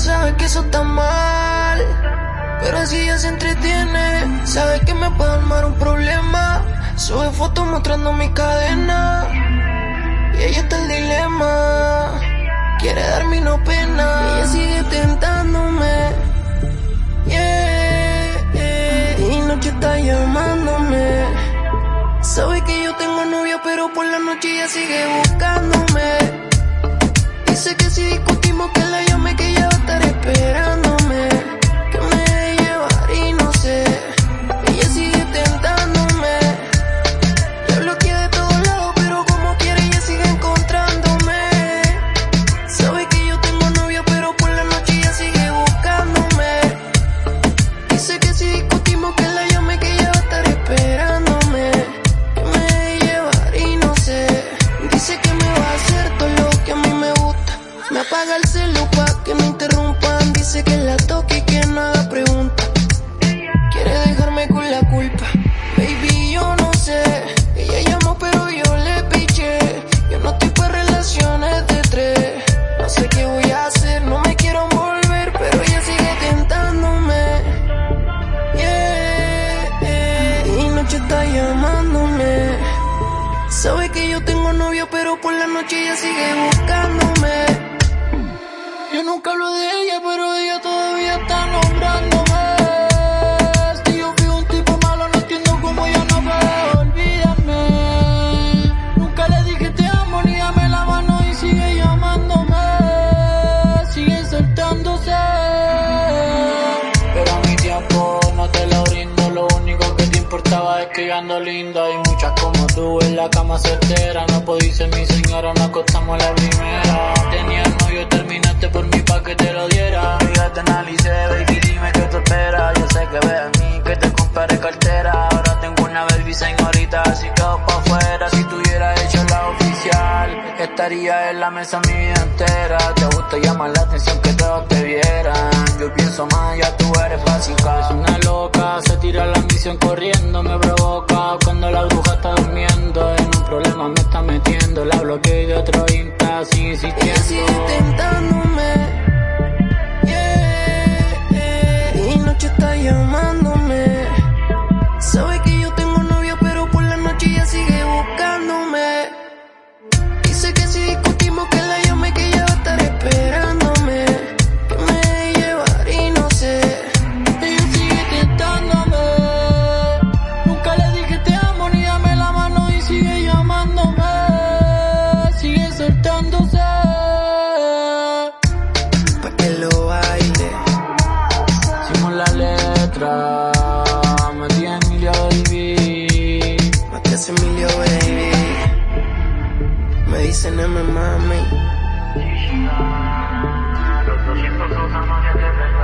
sabe que eso está mal. Pero así ella se entretiene. Sabe que me puede armar un problema. Sube fotos mostrando mi cadena. Y ella está el dilema. Quiere darme no pena. Ella sigue tentándome. Yeah. Y noche está llamándome. Sabe que yo tengo novia, pero por la noche ella sigue buscándome. Apaga el pa' que me interrumpan. Dice que la toque y que no haga preguntas. Quiere dejarme con la culpa. Baby, yo no sé. Ella llamó, pero yo le piché. Yo no estoy para relaciones de tres. No sé qué voy a hacer, no me quiero volver, pero ella sigue tentándome. Yeah. Y noche está llamándome. Sabe que yo tengo novio, pero por la noche ella sigue buscándome. Importaba es que yo ando lindo. Hay muchas como tú en la cama certera, no podí ser mi señora, nos acostamos la primera. Tenía novio, terminaste por mí pa' que te lo diera. Y ya te analicé, baby, dime qué tú esperas. Yo sé que ves en mí, que te compraré cartera. Ahora tengo una baby señorita, así que pa' afuera. Si tuviera hecho la oficial, estaría en la mesa mi vida entera. Te gusta llamar la atención que todos te vieran. Más, ya tú eres básica. Es una loca, se tira la misión corriendo, me provoca cuando la bruja está durmiendo. zombie. Matías Emilio, baby. Me dicen M, mami. Los 200 son de